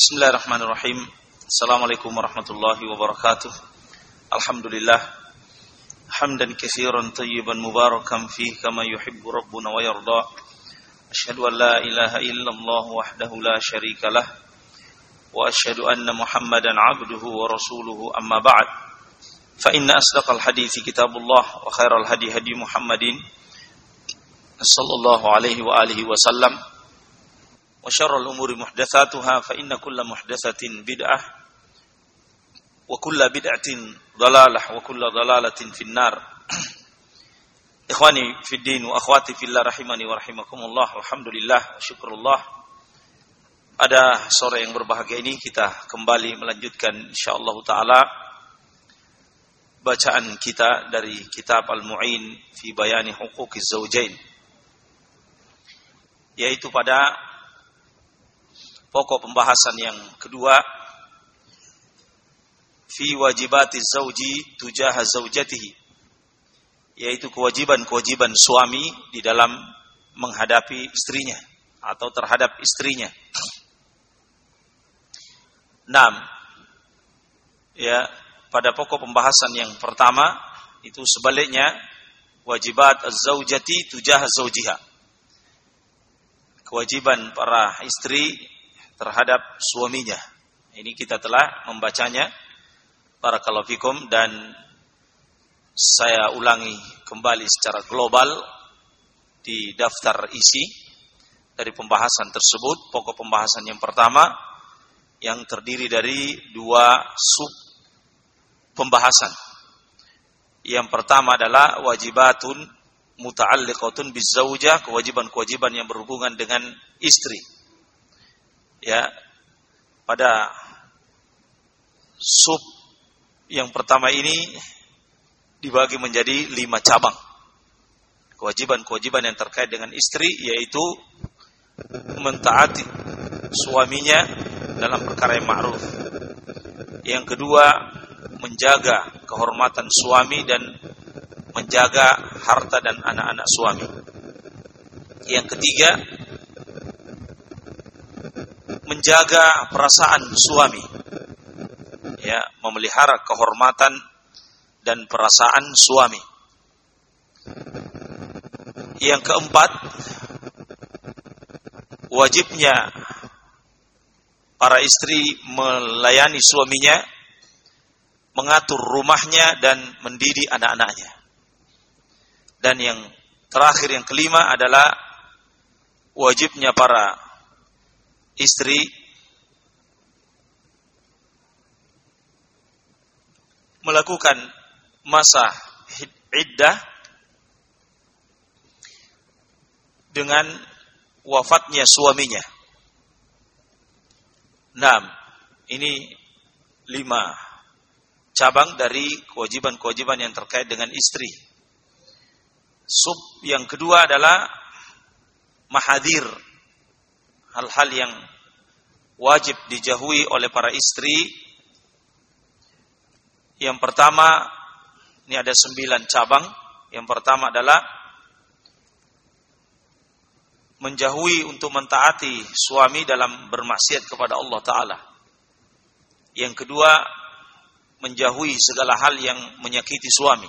Bismillahirrahmanirrahim. Assalamualaikum warahmatullahi wabarakatuh. Alhamdulillah. Hamdan katsiran tayyiban mubarakan fih kama yuhibbu rabbuna wa yarda. Asyhadu an la ilaha illallah wahdahu la syarika lah. Wa asyhadu anna Muhammadan abduhu wa rasuluhu amma ba'd. Fa inna asdaqal hadithi kitabullah wa khairal hadi hadi Muhammadin sallallahu alaihi wa alihi wasallam وشر الأمور محدثاتها فإن كل محدثة بدعة وكل بدعة ضلالة وكل ضلالة في النار إخواني في الدين وأخواتي في الله رحمني ورحمكم الله والحمد لله وشكر الله pada sore yang berbahagia ini kita kembali melanjutkan insyaallah taala bacaan kita dari kitab Al-Mu'in fi bayani huquqiz zaujain yaitu pada pokok pembahasan yang kedua fi wajibati zauji tujaha zaujatihi yaitu kewajiban-kewajiban suami di dalam menghadapi istrinya atau terhadap istrinya. Enam. Ya, pada pokok pembahasan yang pertama itu sebaliknya wajibat az-zaujati tujaha zaujiha. Kewajiban para istri terhadap suaminya. Ini kita telah membacanya para kalafikum dan saya ulangi kembali secara global di daftar isi dari pembahasan tersebut. Pokok pembahasan yang pertama yang terdiri dari dua sub pembahasan. Yang pertama adalah wajibatun muta'alliqatun bizaujah, kewajiban-kewajiban yang berhubungan dengan istri ya pada sub yang pertama ini dibagi menjadi lima cabang. Kewajiban-kewajiban yang terkait dengan istri yaitu mentaati suaminya dalam perkara yang ma'ruf. Yang kedua menjaga kehormatan suami dan menjaga harta dan anak-anak suami. Yang ketiga menjaga perasaan suami. Ya memelihara kehormatan dan perasaan suami. Yang keempat wajibnya para istri melayani suaminya mengatur rumahnya dan mendidik anak-anaknya. Dan yang terakhir yang kelima adalah wajibnya para istri melakukan masa iddah dengan wafatnya suaminya. Enam, ini lima cabang dari kewajiban-kewajiban yang terkait dengan istri. Sub yang kedua adalah mahadir hal-hal yang wajib dijauhi oleh para istri. Yang pertama, ini ada sembilan cabang. Yang pertama adalah menjauhi untuk mentaati suami dalam bermaksiat kepada Allah Ta'ala. Yang kedua, menjauhi segala hal yang menyakiti suami.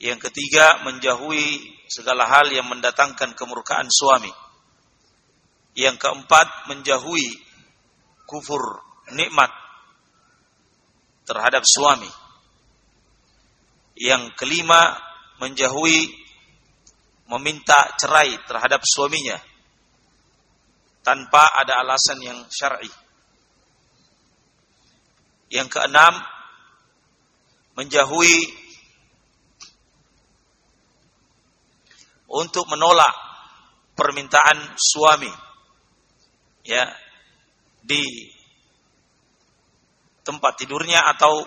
Yang ketiga, menjauhi segala hal yang mendatangkan kemurkaan suami. Yang keempat, menjauhi kufur nikmat terhadap suami. Yang kelima, menjauhi meminta cerai terhadap suaminya tanpa ada alasan yang syar'i. Yang keenam, menjauhi untuk menolak permintaan suami ya di tempat tidurnya atau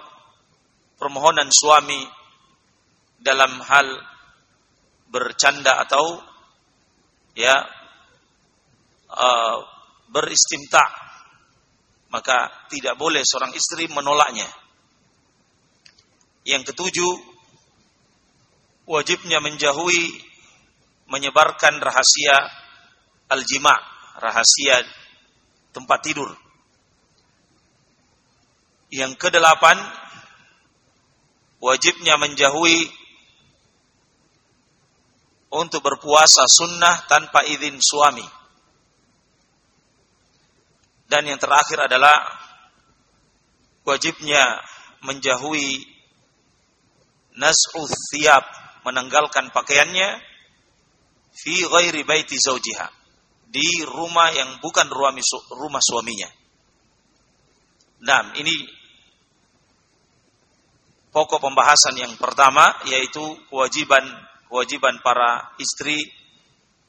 permohonan suami dalam hal bercanda atau ya uh, beristimta maka tidak boleh seorang istri menolaknya. Yang ketujuh wajibnya menjauhi menyebarkan rahasia aljima rahasia tempat tidur. Yang kedelapan, wajibnya menjauhi untuk berpuasa sunnah tanpa izin suami. Dan yang terakhir adalah wajibnya menjauhi nas'u thiyab, menanggalkan pakaiannya fi ghairi baiti zaujiha di rumah yang bukan rumah suaminya. Nah, ini pokok pembahasan yang pertama yaitu kewajiban kewajiban para istri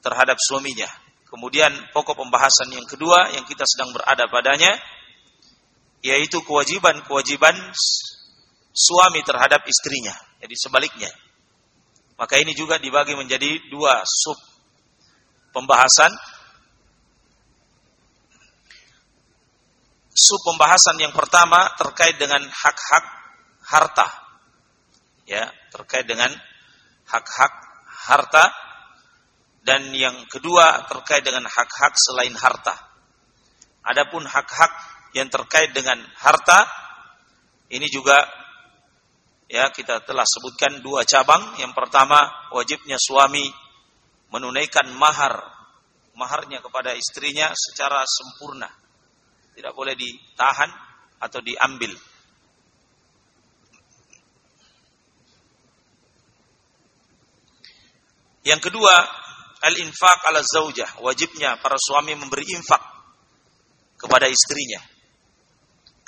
terhadap suaminya. Kemudian pokok pembahasan yang kedua yang kita sedang berada padanya yaitu kewajiban-kewajiban suami terhadap istrinya. Jadi sebaliknya. Maka ini juga dibagi menjadi dua sub pembahasan. Sub pembahasan yang pertama terkait dengan hak-hak harta. Ya, terkait dengan hak-hak harta dan yang kedua terkait dengan hak-hak selain harta. Adapun hak-hak yang terkait dengan harta ini juga ya kita telah sebutkan dua cabang. Yang pertama wajibnya suami menunaikan mahar maharnya kepada istrinya secara sempurna. Tidak boleh ditahan atau diambil. Yang kedua, al-infaq ala zaujah. Wajibnya para suami memberi infak kepada istrinya.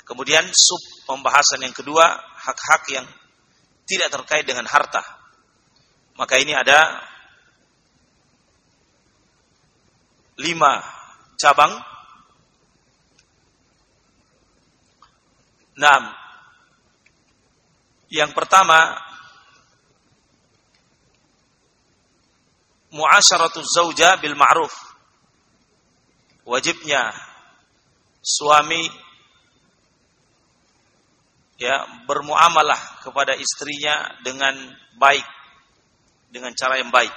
Kemudian sub pembahasan yang kedua, hak-hak yang tidak terkait dengan harta. Maka ini ada lima cabang. Nah, yang pertama muasyaratu zauja bil ma'ruf. Wajibnya suami ya bermuamalah kepada istrinya dengan baik dengan cara yang baik.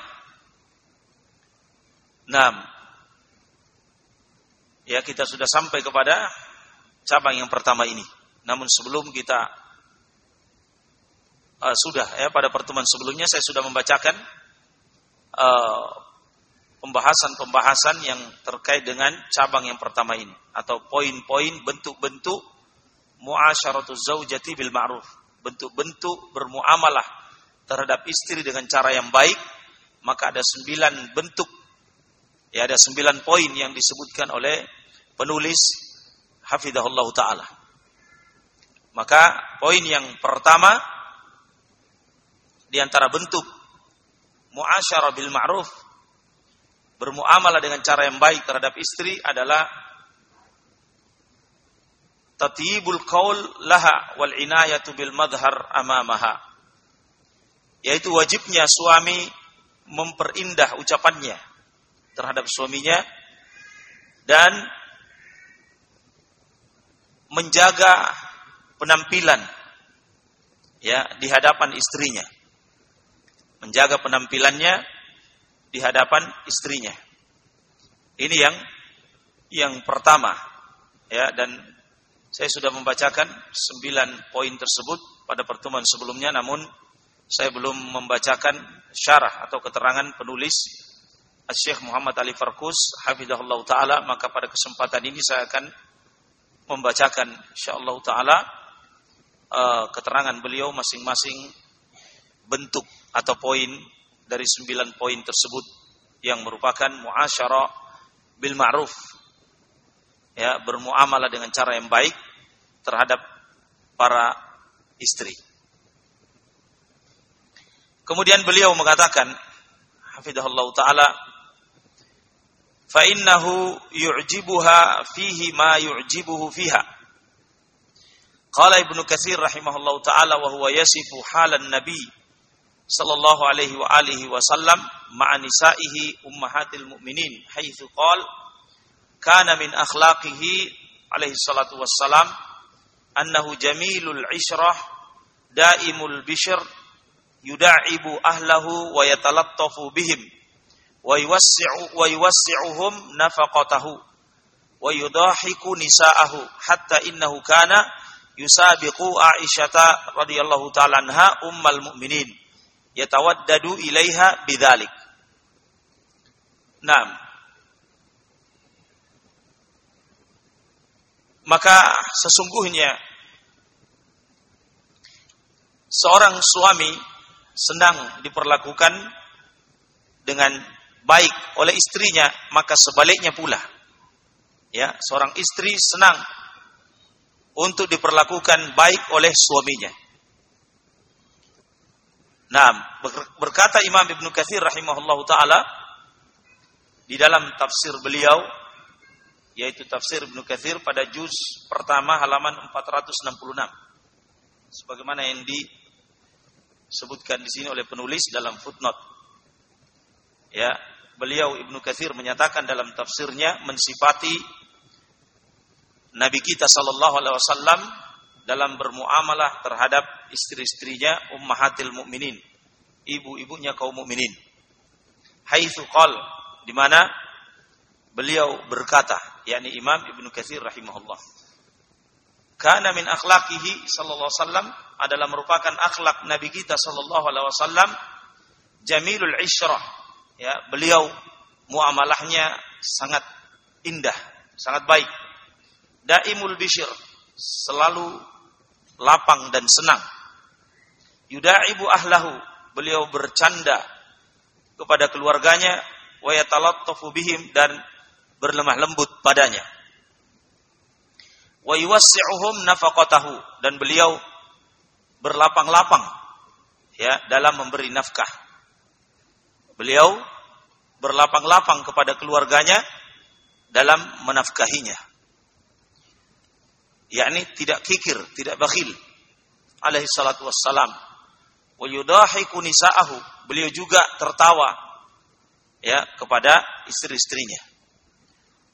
Nah, ya kita sudah sampai kepada cabang yang pertama ini. Namun sebelum kita uh, sudah ya pada pertemuan sebelumnya saya sudah membacakan Eh, pembahasan-pembahasan uh, yang terkait dengan cabang yang pertama ini atau poin-poin bentuk-bentuk muasyaratuz zaujati bil ma'ruf. Bentuk-bentuk bermuamalah terhadap istri dengan cara yang baik maka ada sembilan bentuk ya ada sembilan poin yang disebutkan oleh penulis hafidahullah taala maka poin yang pertama di antara bentuk muasyarah bil ma'ruf bermuamalah dengan cara yang baik terhadap istri adalah tatibul qaul laha wal inayatu bil madhar amamaha. Yaitu wajibnya suami memperindah ucapannya terhadap suaminya dan menjaga penampilan ya di hadapan istrinya menjaga penampilannya di hadapan istrinya. Ini yang yang pertama ya dan saya sudah membacakan sembilan poin tersebut pada pertemuan sebelumnya namun saya belum membacakan syarah atau keterangan penulis Syekh Muhammad Ali Farkus hafizahullah taala maka pada kesempatan ini saya akan membacakan insyaallah taala uh, keterangan beliau masing-masing bentuk atau poin dari sembilan poin tersebut yang merupakan muasyarah bil ma'ruf ya bermuamalah dengan cara yang baik terhadap para istri. Kemudian beliau mengatakan hafizahullah taala fa innahu yu'jibuha fihi ma yu'jibuhu fiha. Qala Ibnu Katsir rahimahullah taala wa huwa yasifu halan nabi sallallahu alaihi wa alihi wasallam ma'a nisaihi ummahatil mu'minin haitsu qala kana min akhlaqihi alaihi salatu wassalam annahu jamilul ishrah daimul bishr yuda'ibu ahlahu wa yatalattafu bihim wa yuwassi'u wa yuwassi'uhum nafaqatahu wa yudahiku yusabiqu Aisyata radhiyallahu ta'ala anha ummal mu'minin yatawaddadu ilaiha bidzalik. Naam. Maka sesungguhnya seorang suami senang diperlakukan dengan baik oleh istrinya, maka sebaliknya pula ya seorang istri senang untuk diperlakukan baik oleh suaminya. Nah, berkata Imam Ibn Kathir rahimahullahu taala di dalam tafsir beliau yaitu tafsir Ibn Kathir pada juz pertama halaman 466 sebagaimana yang disebutkan di sini oleh penulis dalam footnote ya beliau Ibnu Kathir menyatakan dalam tafsirnya mensifati Nabi kita sallallahu alaihi wasallam dalam bermuamalah terhadap istri-istrinya ummahatil mukminin, ibu-ibunya kaum mukminin. Haitsu qal di mana beliau berkata, yakni Imam Ibnu Katsir rahimahullah. Kana min akhlaqihi sallallahu alaihi wasallam adalah merupakan akhlak Nabi kita sallallahu alaihi wasallam jamilul isyrah. Ya, beliau muamalahnya sangat indah, sangat baik daimul bishir, selalu lapang dan senang. Yudaibu ahlahu, beliau bercanda kepada keluarganya, wa yatalattafu bihim dan berlemah lembut padanya. Wa yuwassi'uhum nafaqatahu dan beliau berlapang-lapang ya dalam memberi nafkah. Beliau berlapang-lapang kepada keluarganya dalam menafkahinya yakni tidak kikir, tidak bakhil. Alaihi salatu wassalam. Wa yudahiku nisa'ahu. Beliau juga tertawa ya kepada istri-istrinya.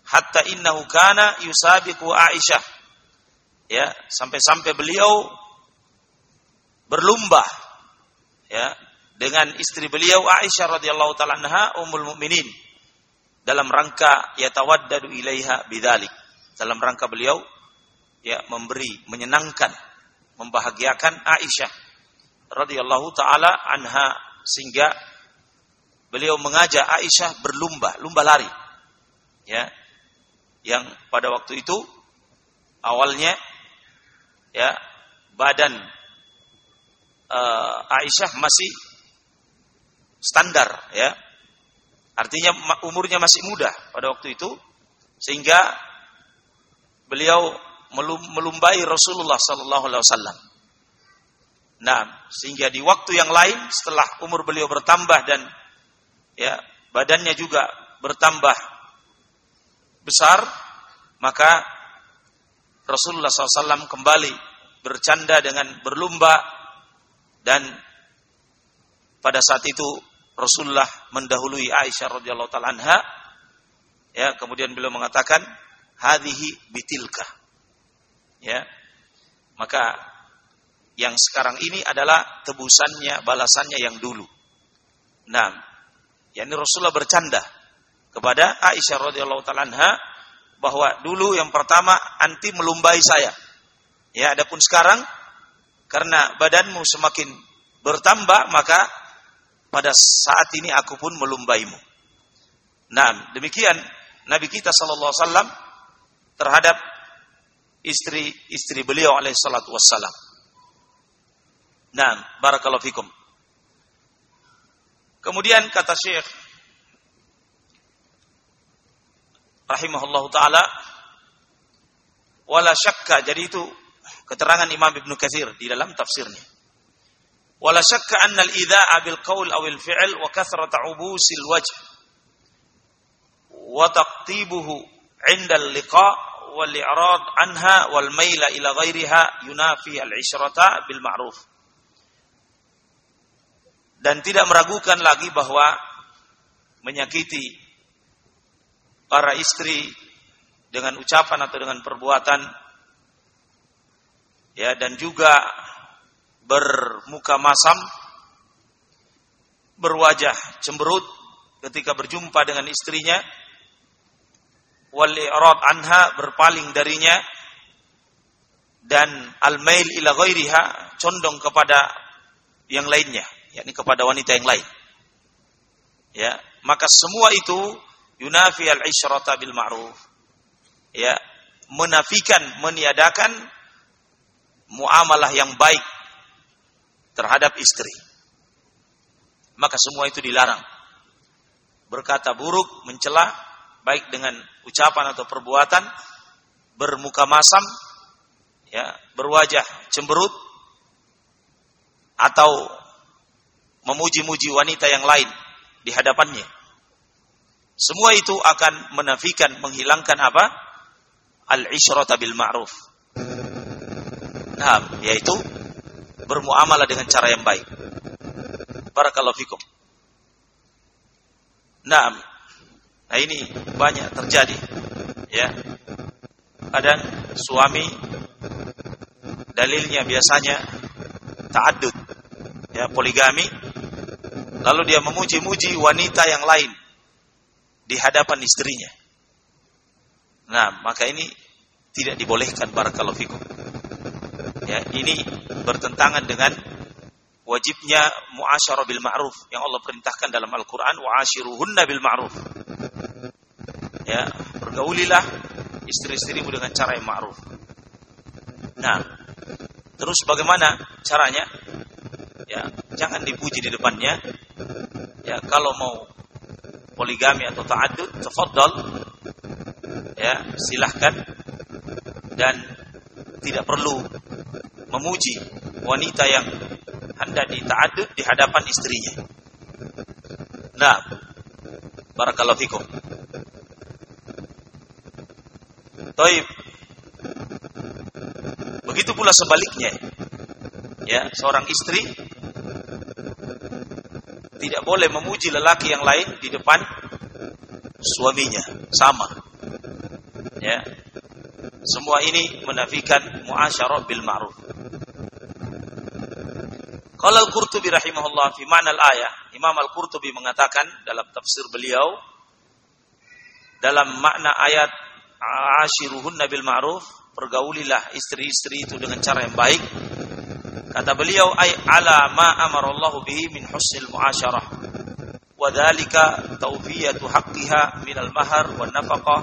Hatta innahu kana yusabiqu Aisyah. Ya, sampai-sampai beliau berlumba ya dengan istri beliau Aisyah radhiyallahu taala anha ummul mukminin dalam rangka yatawaddadu ilaiha bidzalik dalam rangka beliau ya memberi, menyenangkan, membahagiakan Aisyah radhiyallahu taala anha sehingga beliau mengajak Aisyah berlumba, lumba lari. Ya. Yang pada waktu itu awalnya ya badan uh, Aisyah masih standar ya. Artinya umurnya masih muda pada waktu itu sehingga beliau melumbai Rasulullah sallallahu alaihi wasallam. Nah, sehingga di waktu yang lain setelah umur beliau bertambah dan ya badannya juga bertambah besar, maka Rasulullah SAW kembali bercanda dengan berlumba dan pada saat itu Rasulullah mendahului Aisyah radhiyallahu taala anha ya kemudian beliau mengatakan hadhihi bitilka ya. Maka yang sekarang ini adalah tebusannya balasannya yang dulu. Nah yakni Rasulullah bercanda kepada Aisyah radhiyallahu taala bahwa dulu yang pertama anti melumbai saya. Ya adapun sekarang karena badanmu semakin bertambah maka pada saat ini aku pun melumbaimu. Nah demikian Nabi kita sallallahu alaihi wasallam terhadap istri-istri beliau alaihi salatu wassalam. Nah, barakallahu fikum. Kemudian kata Syekh rahimahullahu taala wala syakka jadi itu keterangan Imam Ibnu Katsir di dalam tafsirnya. Wala syakka anna al-idha'a bil qaul aw al fi'l wa kathrat 'ubusil wajh wa taqtibuhu 'inda al-liqa' wal i'rad anha wal maila ila ghairiha yunafi al isyrata bil ma'ruf. Dan tidak meragukan lagi bahwa menyakiti para istri dengan ucapan atau dengan perbuatan ya dan juga bermuka masam berwajah cemberut ketika berjumpa dengan istrinya wal i'rad anha berpaling darinya dan al-mail ila ghairiha condong kepada yang lainnya, yakni kepada wanita yang lain. Ya, maka semua itu yunafi al-isyrata bil ma'ruf. Ya, menafikan, meniadakan muamalah yang baik terhadap istri. Maka semua itu dilarang. Berkata buruk, mencela, baik dengan ucapan atau perbuatan, bermuka masam, ya, berwajah cemberut, atau memuji-muji wanita yang lain di hadapannya. Semua itu akan menafikan, menghilangkan apa? Al-isyrata bil ma'ruf. Nah, yaitu bermuamalah dengan cara yang baik. Barakallahu fikum. Nah, nah ini banyak terjadi. Ya. Kadang suami dalilnya biasanya ta'addud. Ya, poligami. Lalu dia memuji-muji wanita yang lain di hadapan istrinya. Nah, maka ini tidak dibolehkan barakallahu fikum. Ya, ini bertentangan dengan wajibnya muasyarah bil ma'ruf yang Allah perintahkan dalam Al-Qur'an wa ashiruhunna bil ma'ruf. Ya, bergaulilah istri-istrimu dengan cara yang ma'ruf. Nah, terus bagaimana caranya? Ya, jangan dipuji di depannya. Ya, kalau mau poligami atau ta'addud, tafadhal. Ya, silahkan dan tidak perlu memuji wanita yang hendak dita'adud di hadapan istrinya. Nah, barakallahu fikum. Taib. Begitu pula sebaliknya. Ya, seorang istri tidak boleh memuji lelaki yang lain di depan suaminya. Sama. Ya. Semua ini menafikan muasyarah bil ma'ruf. Qala Al-Qurtubi rahimahullah fi ma'na al-ayah, Imam Al-Qurtubi mengatakan dalam tafsir beliau dalam makna ayat ashiruhunna bil ma'ruf, pergaulilah istri-istri itu dengan cara yang baik. Kata beliau ay ala ma amarallahu bihi min husnil muasyarah. Wa dhalika tawfiyatu haqqiha min al-mahar wa nafaqah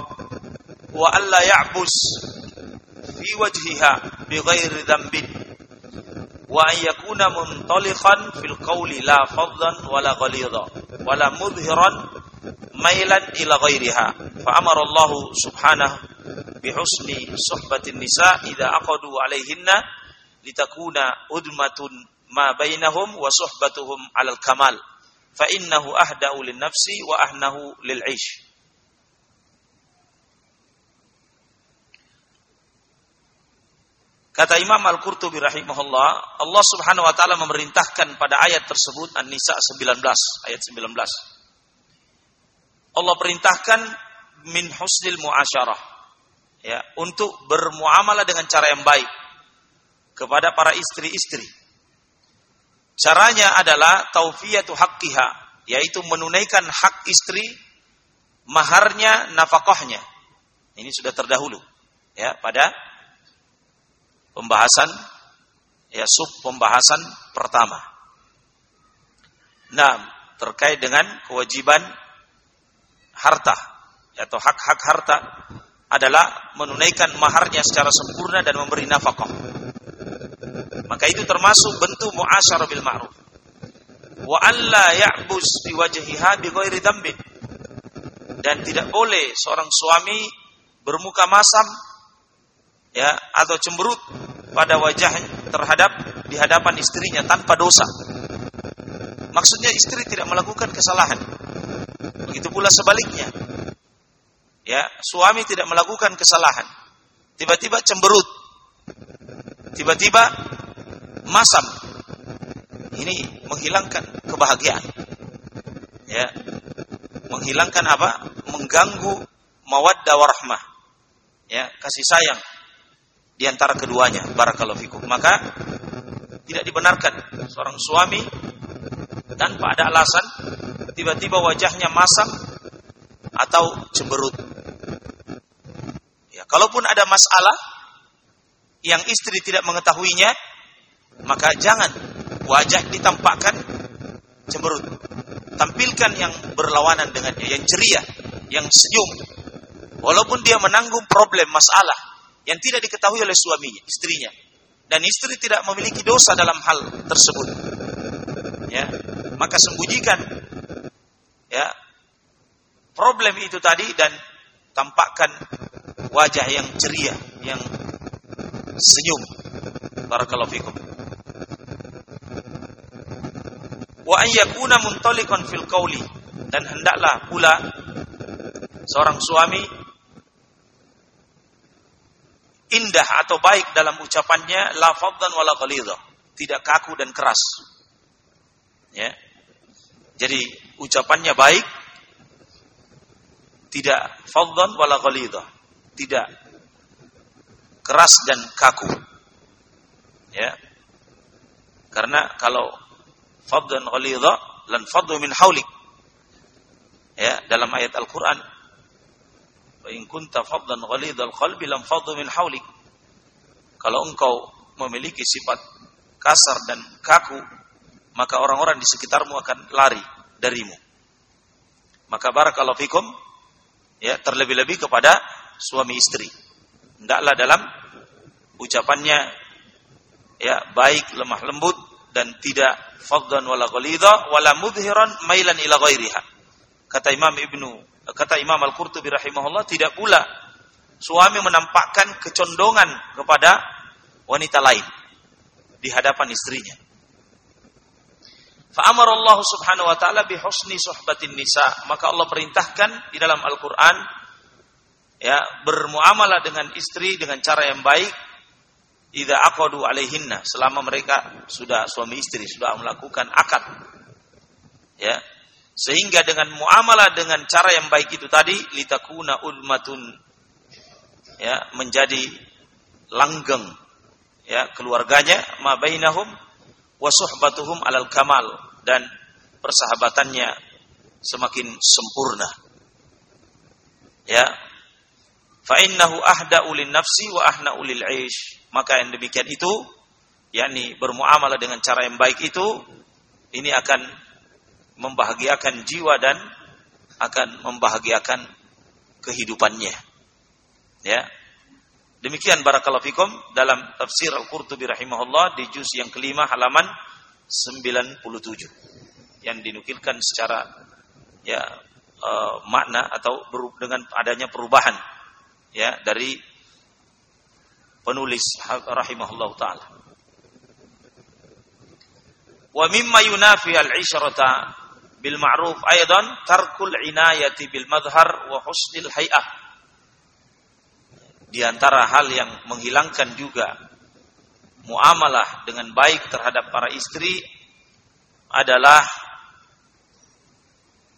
wa alla ya'bus fi wajhiha bi ghairi dhanbin wa an yakuna muntaliqan fil qawli la faddan wala ghalidha wala mudhiran mailan ila ghairiha nisa idza aqadu alaihinna litakuna udmatun ma bainahum wa suhbatuhum alal kamal fa innahu ahda'u lin nafsi wa ahnahu lil 'ish Kata Imam Al-Qurtubi rahimahullah, Allah Subhanahu wa taala memerintahkan pada ayat tersebut An-Nisa 19, ayat 19. Allah perintahkan min husnil muasyarah. Ya, untuk bermuamalah dengan cara yang baik kepada para istri-istri. Caranya adalah taufiyatu haqqiha, yaitu menunaikan hak istri maharnya, nafkahnya. Ini sudah terdahulu ya pada pembahasan ya sub pembahasan pertama. Nah, terkait dengan kewajiban harta atau hak-hak harta adalah menunaikan maharnya secara sempurna dan memberi nafkah. Maka itu termasuk bentuk muasyarah bil ma'ruf. Wa alla ya'bus bi wajhiha bi ghairi dzambin. Dan tidak boleh seorang suami bermuka masam ya atau cemberut pada wajah terhadap di hadapan istrinya tanpa dosa. Maksudnya istri tidak melakukan kesalahan. Begitu pula sebaliknya. Ya, suami tidak melakukan kesalahan. Tiba-tiba cemberut. Tiba-tiba masam. Ini menghilangkan kebahagiaan. Ya. Menghilangkan apa? Mengganggu mawaddah warahmah. Ya, kasih sayang di antara keduanya. Barakallahu fikum. Maka tidak dibenarkan seorang suami tanpa ada alasan tiba-tiba wajahnya masam atau cemberut. Kalaupun ada masalah yang istri tidak mengetahuinya, maka jangan wajah ditampakkan cemberut. Tampilkan yang berlawanan dengannya, yang ceria, yang senyum. Walaupun dia menanggung problem masalah yang tidak diketahui oleh suaminya, istrinya. Dan istri tidak memiliki dosa dalam hal tersebut. Ya, maka sembunyikan ya problem itu tadi dan tampakkan wajah yang ceria, yang senyum. Barakallahu fikum. Wa an yakuna muntaliqan fil qawli dan hendaklah pula seorang suami indah atau baik dalam ucapannya la faddan wala ghalidha, tidak kaku dan keras. Ya. Jadi ucapannya baik tidak faddan wala ghalidha, tidak keras dan kaku. Ya. Karena kalau faddan ghalidha lan faddu min haulik. Ya, dalam ayat Al-Qur'an Wa in kunta faddan ghalidhal qalbi lam faddu min haulik. Kalau engkau memiliki sifat kasar dan kaku, maka orang-orang di sekitarmu akan lari darimu. Maka barakallahu fikum ya terlebih-lebih kepada suami istri. Hendaklah dalam ucapannya ya baik lemah lembut dan tidak faddan wala ghalidha wala mudhiran mailan ila ghairiha. Kata Imam Ibnu kata Imam Al-Qurtubi rahimahullah tidak pula suami menampakkan kecondongan kepada wanita lain di hadapan istrinya. Fa'amar Allah subhanahu wa ta'ala bi husni suhbatin nisa. Maka Allah perintahkan di dalam Al-Quran ya bermuamalah dengan istri dengan cara yang baik. Idza aqadu alaihinna selama mereka sudah suami istri sudah melakukan akad. Ya sehingga dengan muamalah dengan cara yang baik itu tadi litakuna ulmatun ya menjadi langgeng ya keluarganya ma bainahum wa suhbatuhum alal kamal dan persahabatannya semakin sempurna. Ya fa innahu ahda ulin nafsi wa ahna ulil aish. Maka yang demikian itu yakni bermuamalah dengan cara yang baik itu ini akan membahagiakan jiwa dan akan membahagiakan kehidupannya. Ya. Demikian barakallahu fikum dalam tafsir Al-Qurtubi rahimahullah di juz yang kelima halaman 97 yang dinukilkan secara ya uh, makna atau dengan adanya perubahan ya dari penulis rahimahullah taala. Wa mimma yunafi al-ishrata bil ma'ruf aidan tarkul inayati bil madhar wa husnil hay'ah. Di antara hal yang menghilangkan juga muamalah dengan baik terhadap para istri adalah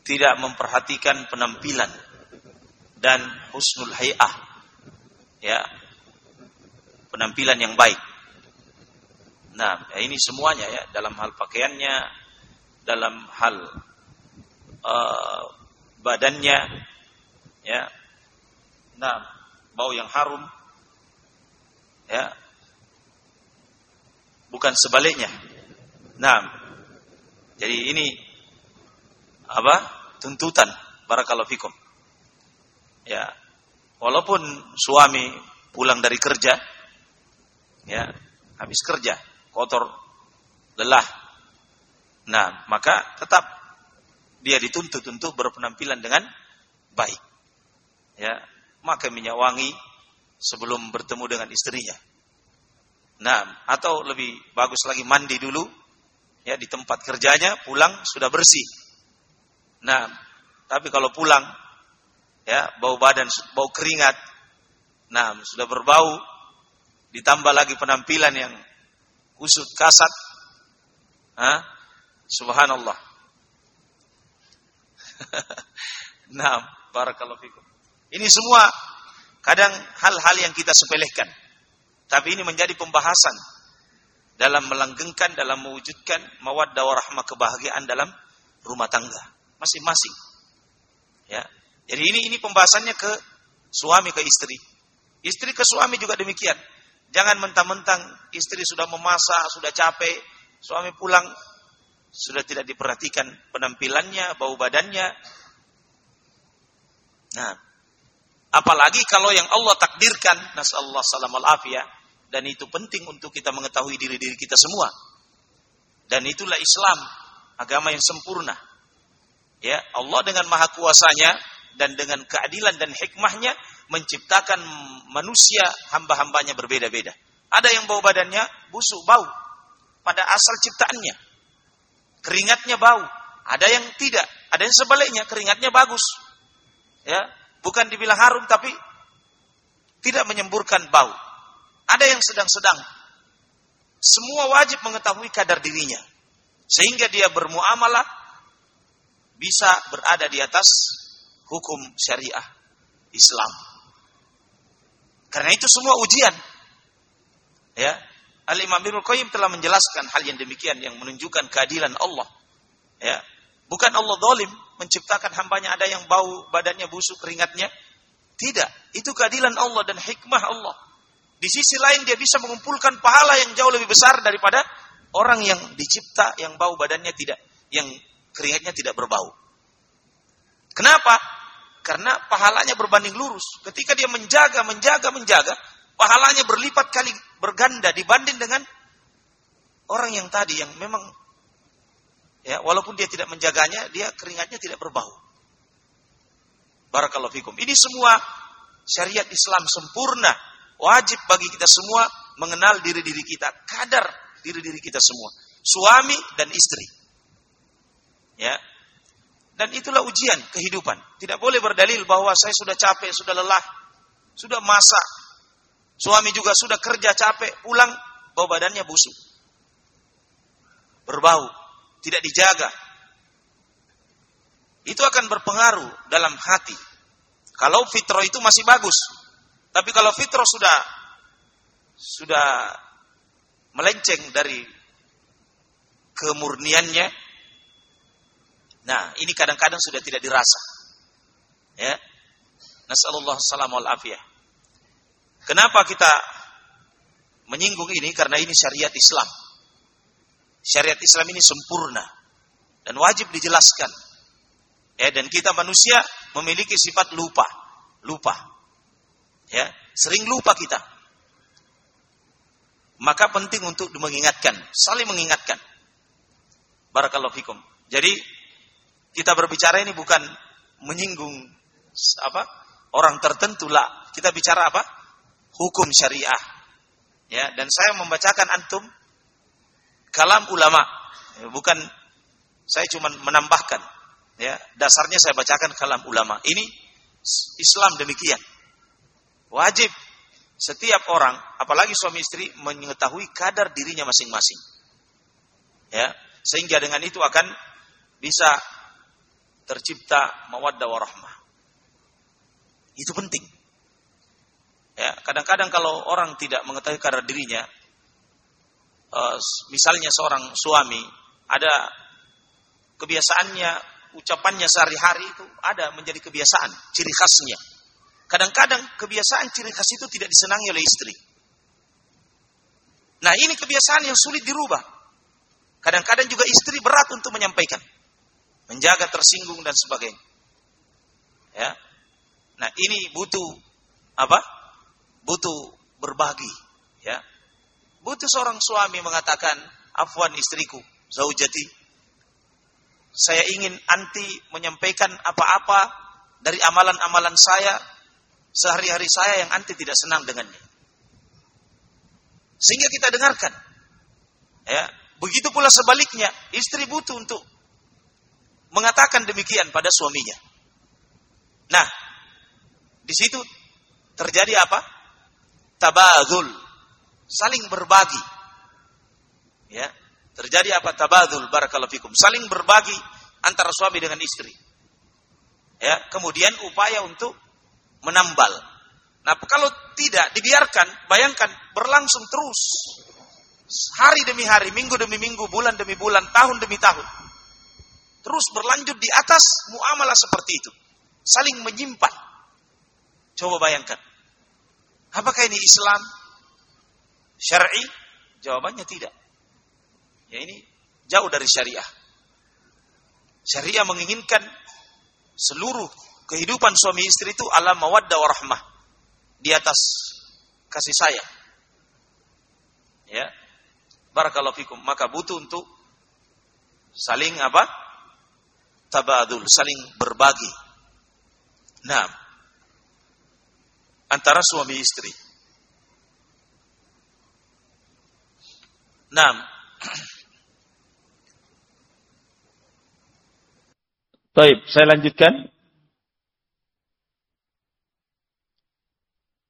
tidak memperhatikan penampilan dan husnul hay'ah. Ya, penampilan yang baik. Nah, ya ini semuanya ya dalam hal pakaiannya, dalam hal uh, badannya, ya. Nah, bau yang harum, ya. Bukan sebaliknya. Nah, jadi ini apa? Tuntutan barakallahu fikum. Ya, walaupun suami pulang dari kerja, ya habis kerja kotor lelah. Nah maka tetap dia dituntut untuk berpenampilan dengan baik. Ya maka minyak wangi sebelum bertemu dengan istrinya. Nah atau lebih bagus lagi mandi dulu ya di tempat kerjanya pulang sudah bersih. Nah tapi kalau pulang ya bau badan bau keringat nah sudah berbau ditambah lagi penampilan yang kusut kasat, Hah? subhanallah. nah, barakallahu fikum. Ini semua kadang hal-hal yang kita sepelekan. Tapi ini menjadi pembahasan dalam melanggengkan, dalam mewujudkan mawaddah warahmah kebahagiaan dalam rumah tangga masing-masing. Ya. Jadi ini ini pembahasannya ke suami ke istri. Istri ke suami juga demikian. Jangan mentang-mentang istri sudah memasak, sudah capek, suami pulang sudah tidak diperhatikan penampilannya, bau badannya. Nah, apalagi kalau yang Allah takdirkan, nasallahu salam afiyah, dan itu penting untuk kita mengetahui diri-diri kita semua. Dan itulah Islam, agama yang sempurna. Ya, Allah dengan maha kuasanya dan dengan keadilan dan hikmahnya menciptakan manusia hamba-hambanya berbeda-beda. Ada yang bau badannya busuk, bau pada asal ciptaannya. Keringatnya bau. Ada yang tidak, ada yang sebaliknya keringatnya bagus. Ya, bukan dibilang harum tapi tidak menyemburkan bau. Ada yang sedang-sedang. Semua wajib mengetahui kadar dirinya. Sehingga dia bermuamalah bisa berada di atas hukum syariah Islam. Karena itu semua ujian. Ya, Al-Imam Ibnu Qayyim telah menjelaskan hal yang demikian yang menunjukkan keadilan Allah. Ya, bukan Allah dolim menciptakan hambanya ada yang bau badannya busuk keringatnya. Tidak, itu keadilan Allah dan hikmah Allah. Di sisi lain dia bisa mengumpulkan pahala yang jauh lebih besar daripada orang yang dicipta yang bau badannya tidak, yang keringatnya tidak berbau. Kenapa? Karena pahalanya berbanding lurus. Ketika dia menjaga, menjaga, menjaga, pahalanya berlipat kali berganda dibanding dengan orang yang tadi yang memang ya walaupun dia tidak menjaganya, dia keringatnya tidak berbau. Barakallahu fikum. Ini semua syariat Islam sempurna. Wajib bagi kita semua mengenal diri-diri kita, kadar diri-diri kita semua, suami dan istri. Ya, dan itulah ujian kehidupan. Tidak boleh berdalil bahwa saya sudah capek, sudah lelah, sudah masak. Suami juga sudah kerja capek, pulang bau badannya busuk. Berbau, tidak dijaga. Itu akan berpengaruh dalam hati. Kalau fitro itu masih bagus. Tapi kalau fitro sudah sudah melenceng dari kemurniannya, Nah, ini kadang-kadang sudah tidak dirasa. Ya. Nasallallahu salam wal afiyah. Kenapa kita menyinggung ini? Karena ini syariat Islam. Syariat Islam ini sempurna dan wajib dijelaskan. Ya, dan kita manusia memiliki sifat lupa, lupa. Ya, sering lupa kita. Maka penting untuk mengingatkan, saling mengingatkan. Barakallahu fikum. Jadi kita berbicara ini bukan menyinggung apa orang tertentu lah. Kita bicara apa? Hukum syariah. Ya, dan saya membacakan antum kalam ulama. Ya, bukan saya cuma menambahkan. Ya, dasarnya saya bacakan kalam ulama. Ini Islam demikian. Wajib setiap orang, apalagi suami istri mengetahui kadar dirinya masing-masing. Ya, sehingga dengan itu akan bisa tercipta mawaddah warahmah. Itu penting. Ya, kadang-kadang kalau orang tidak mengetahui kadar dirinya, uh, misalnya seorang suami ada kebiasaannya, ucapannya sehari-hari itu ada menjadi kebiasaan, ciri khasnya. Kadang-kadang kebiasaan ciri khas itu tidak disenangi oleh istri. Nah ini kebiasaan yang sulit dirubah. Kadang-kadang juga istri berat untuk menyampaikan menjaga tersinggung dan sebagainya. Ya. Nah, ini butuh apa? Butuh berbagi, ya. Butuh seorang suami mengatakan, "Afwan istriku, zaujati, saya ingin anti menyampaikan apa-apa dari amalan-amalan saya sehari-hari saya yang anti tidak senang dengannya." Sehingga kita dengarkan. Ya, begitu pula sebaliknya, istri butuh untuk mengatakan demikian pada suaminya. Nah, di situ terjadi apa? Tabadzul, saling berbagi. Ya, terjadi apa? Tabadzul barakallahu fikum, saling berbagi antara suami dengan istri. Ya, kemudian upaya untuk menambal. Nah, kalau tidak dibiarkan, bayangkan berlangsung terus hari demi hari, minggu demi minggu, bulan demi bulan, tahun demi tahun terus berlanjut di atas muamalah seperti itu. Saling menyimpan. Coba bayangkan. Apakah ini Islam syar'i? Jawabannya tidak. Ya ini jauh dari syariah. Syariah menginginkan seluruh kehidupan suami istri itu ala mawaddah warahmah di atas kasih sayang. Ya. Barakallahu fikum. Maka butuh untuk saling apa? Tabadul, saling berbagi. Nah, antara suami istri. Nah, Baik, saya lanjutkan.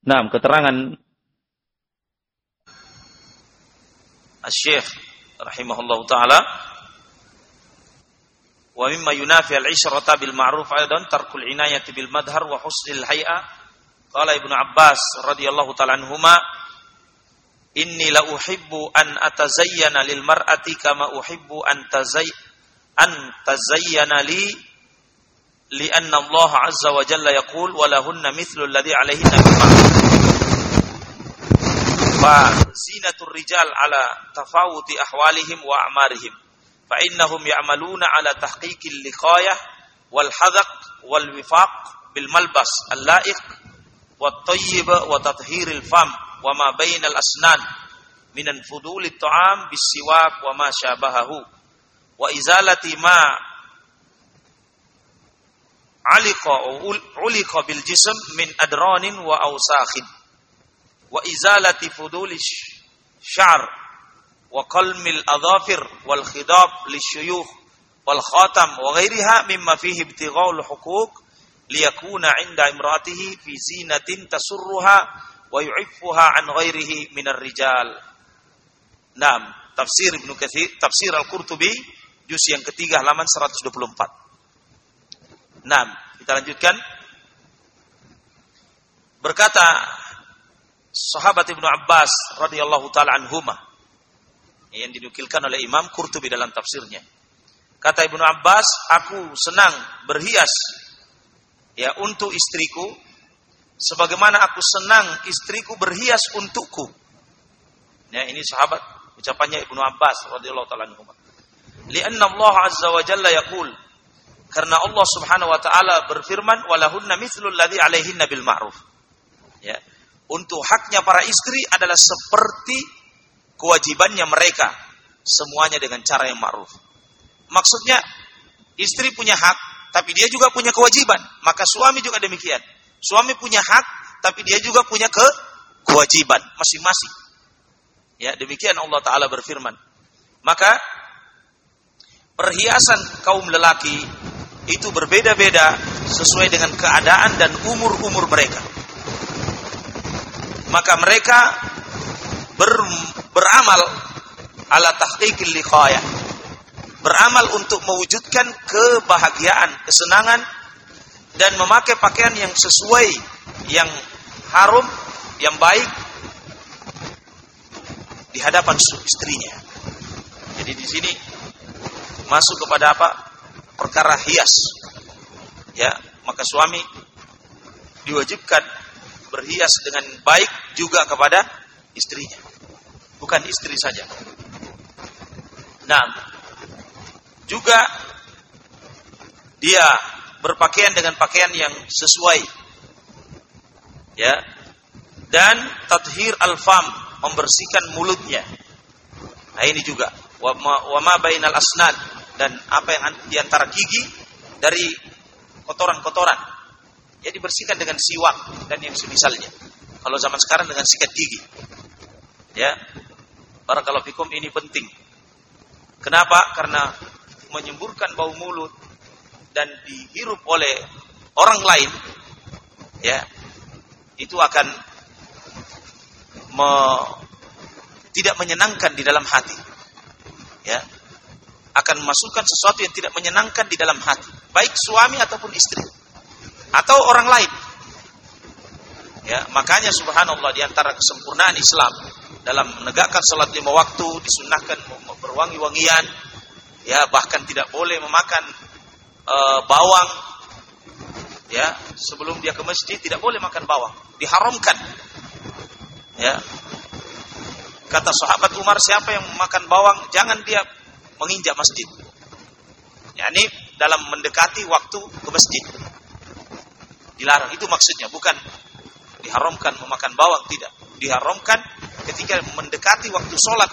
Nah, keterangan Al-Syekh rahimahullah taala wa mimma yunafi al-ishrata bil ma'ruf aidan tarkul inayati bil madhar wa husnil hay'a qala ibnu Abbas radhiyallahu taala anhuma inni la uhibbu an atazayyana lil mar'ati kama uhibbu an tazay an tazayyana li لأن الله عز وجل يقول ولهن مثل الذي عليهن بالمعروف فزينة الرجال على تفاوت أحوالهم وأعمارهم فإنهم يعملون على تحقيق اللقاية والحذق والوفاق بالملبس اللائق والطيب وتطهير الفم وما بين الأسنان من الفضول الطعام بالسواك وما شابهه. وإزالة ما jism min adranin wa awsakhin wa izalati fuduli sya'r wa qalmil adhafir wal khidab lisyuyukh wal khatam wa ghairiha mimma fihi ibtighaul huquq liyakuna 'inda imraatihi fi zinatin tasurruha wa yu'iffuha an ghairihi minar rijal. Naam, tafsir Ibnu Katsir, tafsir Al-Qurtubi juz yang ketiga halaman 124. Nah, kita lanjutkan. Berkata sahabat Ibnu Abbas radhiyallahu taala anhuma yang dinukilkan oleh Imam Qurtubi dalam tafsirnya. Kata Ibnu Abbas, aku senang berhias ya untuk istriku sebagaimana aku senang istriku berhias untukku. Ya, ini sahabat ucapannya Ibnu Abbas radhiyallahu taala anhuma. Lianna Allah azza wa jalla yaqul karena Allah Subhanahu wa taala berfirman walahunna mithlul ladzi alaihinna bil ma'ruf. Ya. Untuk haknya para istri adalah seperti kewajibannya mereka semuanya dengan cara yang ma'ruf. Maksudnya istri punya hak tapi dia juga punya kewajiban, maka suami juga demikian. Suami punya hak tapi dia juga punya ke kewajiban masing-masing. Ya, demikian Allah taala berfirman. Maka perhiasan kaum lelaki itu berbeda-beda sesuai dengan keadaan dan umur-umur mereka. Maka mereka ber, beramal ala tahqiqil liqayah. Beramal untuk mewujudkan kebahagiaan, kesenangan dan memakai pakaian yang sesuai, yang harum, yang baik di hadapan istrinya. Jadi di sini masuk kepada apa? perkara hias. Ya, maka suami diwajibkan berhias dengan baik juga kepada istrinya. Bukan istri saja. Nah, juga dia berpakaian dengan pakaian yang sesuai. Ya. Dan tathir al-fam, membersihkan mulutnya. Nah, ini juga wa ma bainal asnan dan apa yang di antara gigi dari kotoran-kotoran. Ya dibersihkan dengan siwak dan yang semisalnya. Kalau zaman sekarang dengan sikat gigi. Ya. Barakallahu fikum ini penting. Kenapa? Karena menyemburkan bau mulut dan dihirup oleh orang lain ya itu akan me, tidak menyenangkan di dalam hati ya akan memasukkan sesuatu yang tidak menyenangkan di dalam hati, baik suami ataupun istri atau orang lain. Ya, makanya subhanallah di antara kesempurnaan Islam dalam menegakkan salat lima waktu disunahkan berwangi-wangian, ya bahkan tidak boleh memakan uh, bawang, ya sebelum dia ke masjid tidak boleh makan bawang, diharamkan. Ya. Kata sahabat Umar, siapa yang makan bawang, jangan dia menginjak masjid. Ya, ini dalam mendekati waktu ke masjid. Dilarang itu maksudnya, bukan diharamkan memakan bawang tidak. Diharamkan ketika mendekati waktu sholat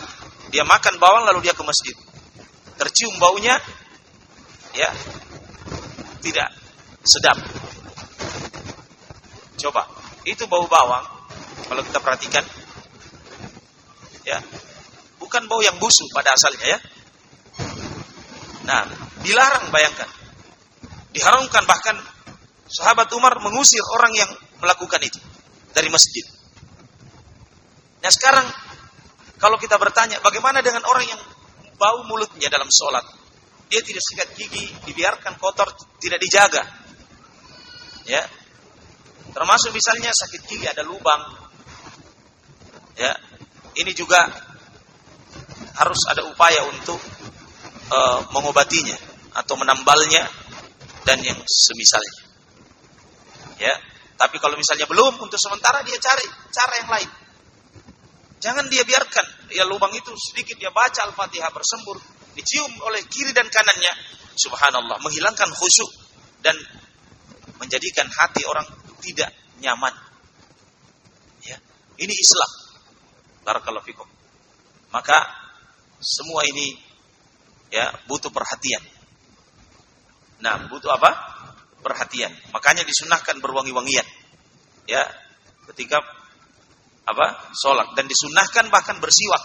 dia makan bawang lalu dia ke masjid. Tercium baunya, ya tidak sedap. Coba, itu bau bawang kalau kita perhatikan, ya bukan bau yang busuk pada asalnya ya. Nah, dilarang bayangkan. Diharamkan bahkan sahabat Umar mengusir orang yang melakukan itu dari masjid. Nah sekarang kalau kita bertanya bagaimana dengan orang yang bau mulutnya dalam sholat, dia tidak sikat gigi, dibiarkan kotor, tidak dijaga, ya. Termasuk misalnya sakit gigi ada lubang, ya. Ini juga harus ada upaya untuk uh, mengobatinya atau menambalnya dan yang semisalnya. Ya, tapi kalau misalnya belum untuk sementara dia cari cara yang lain. Jangan dia biarkan ya lubang itu sedikit dia baca Al-Fatihah bersembur, dicium oleh kiri dan kanannya. Subhanallah, menghilangkan khusyuk dan menjadikan hati orang tidak nyaman. Ya, ini Islam. Barakallahu fikum. Maka semua ini ya butuh perhatian. Nah, butuh apa? Perhatian. Makanya disunahkan berwangi-wangian. Ya, ketika apa? Sholat dan disunahkan bahkan bersiwak.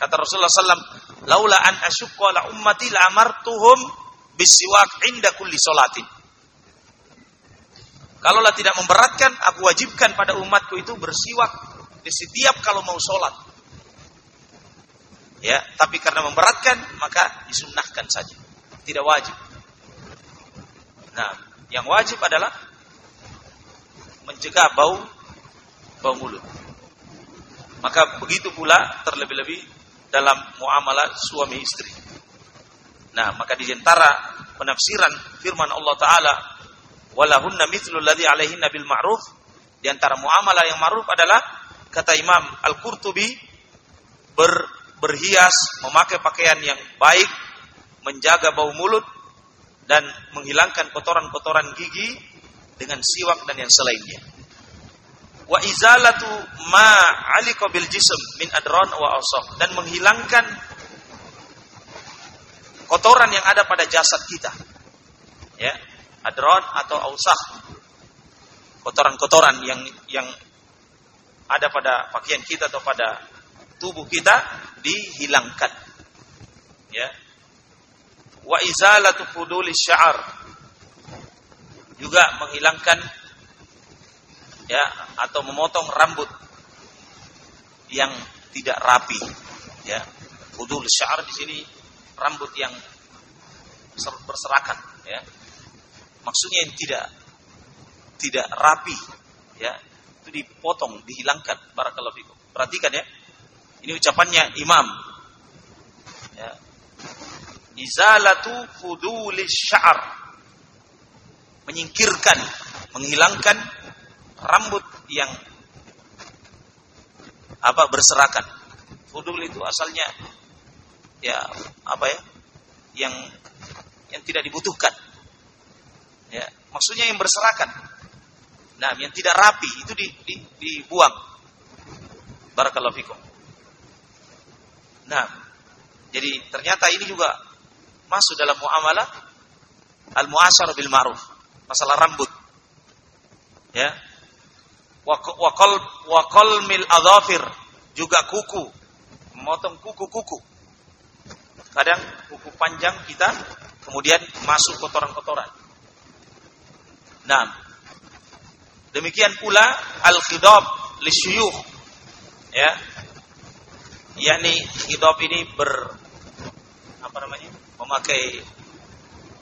Kata Rasulullah SAW, laula an asyukku ala ummati la amartuhum bisiwak inda kulli sholatin. Kalaulah tidak memberatkan, aku wajibkan pada umatku itu bersiwak di setiap kalau mau sholat. Ya, tapi karena memberatkan maka disunahkan saja. Tidak wajib. Nah, yang wajib adalah mencegah bau bau mulut. Maka begitu pula terlebih-lebih dalam muamalah suami istri. Nah, maka di antara penafsiran firman Allah taala walahunna mithlul ladzi alaihinna bil ma'ruf di antara muamalah yang ma'ruf adalah kata Imam Al-Qurtubi ber berhias, memakai pakaian yang baik, menjaga bau mulut, dan menghilangkan kotoran-kotoran gigi dengan siwak dan yang selainnya. Wa izalatu ma alika bil jism min adron wa awsaq dan menghilangkan kotoran yang ada pada jasad kita. Ya, adron atau ausah. Kotoran-kotoran yang yang ada pada pakaian kita atau pada tubuh kita dihilangkan. Ya. Wa izalatu fuduli sya'ar. Juga menghilangkan ya atau memotong rambut yang tidak rapi. Ya. Fudul sya'ar di sini rambut yang berserakan ya. Maksudnya yang tidak tidak rapi ya. Itu dipotong, dihilangkan. Barakallahu fikum. Perhatikan ya ini ucapannya Imam. Ya. Izalatu fudulis sya'ar. Menyingkirkan, menghilangkan rambut yang apa berserakan. Fudul itu asalnya ya apa ya? Yang yang tidak dibutuhkan. Ya, maksudnya yang berserakan. Nah, yang tidak rapi itu di, di, dibuang. Barakallahu fikum. Nah, jadi ternyata ini juga masuk dalam muamalah al-muasyarah bil ma'ruf, masalah rambut. Ya. Wa qal wa qalmil adhafir, juga kuku, memotong kuku-kuku. Kadang kuku panjang kita kemudian masuk kotoran-kotoran. Nah, demikian pula al-khidab lisyuyukh. Ya, yakni hidup ini ber apa namanya memakai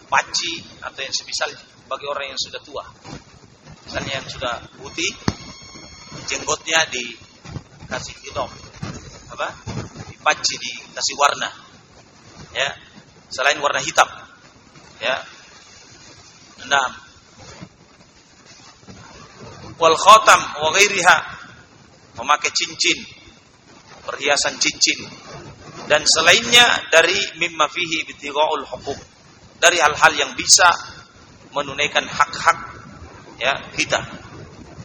panci atau yang semisal bagi orang yang sudah tua. Misalnya yang sudah putih jenggotnya dikasih hidup apa? Dipanci dikasih warna. Ya. Selain warna hitam. Ya. Enam. Wal khatam wa ghairiha. Memakai cincin, perhiasan cincin dan selainnya dari mimma fihi bitighaul hukum. Dari hal-hal yang bisa menunaikan hak-hak ya kita.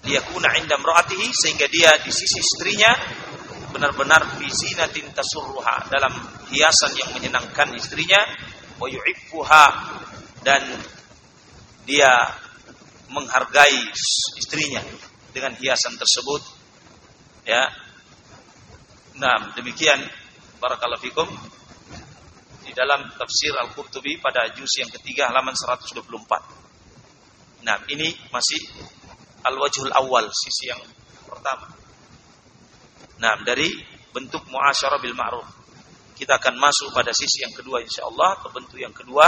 Liyakuna inda imraatihi sehingga dia di sisi istrinya benar-benar bizinatin tasurruha dalam hiasan yang menyenangkan istrinya wa dan dia menghargai istrinya dengan hiasan tersebut ya. Nah demikian barakallahu fikum di dalam tafsir Al-Qurtubi pada juz yang ketiga halaman 124 nah ini masih al-wajhul awal sisi yang pertama. Nah dari bentuk muasyarah bil ma'ruf. Kita akan masuk pada sisi yang kedua insyaallah atau bentuk yang kedua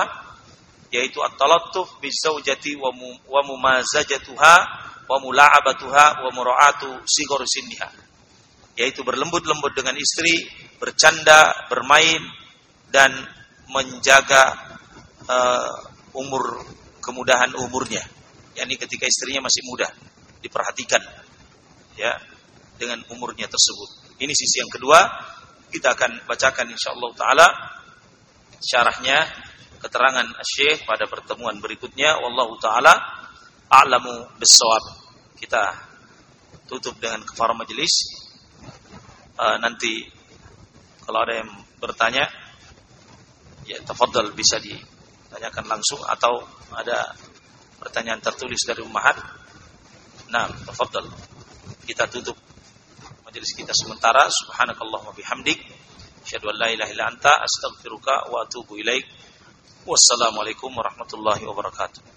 yaitu at-talattuf bizaujati wa, mu, wa mumazajatuha wa mula'abatuha wa mura'atu sinniha yaitu berlembut-lembut dengan istri, bercanda, bermain dan menjaga uh, umur kemudahan umurnya. yakni ketika istrinya masih muda diperhatikan ya dengan umurnya tersebut. Ini sisi yang kedua kita akan bacakan insyaallah taala syarahnya keterangan Syekh pada pertemuan berikutnya wallahu taala a'lamu bissawab. Kita tutup dengan kafar majelis. Uh, nanti kalau ada yang bertanya ya tafadhal bisa ditanyakan langsung atau ada pertanyaan tertulis dari ummahat. Nah, tafadhal. Kita tutup majelis kita sementara. Subhanakallahumma bihamdik asyhadu an la ilaha illa anta astaghfiruka wa atubu ilaik. Wassalamualaikum warahmatullahi wabarakatuh.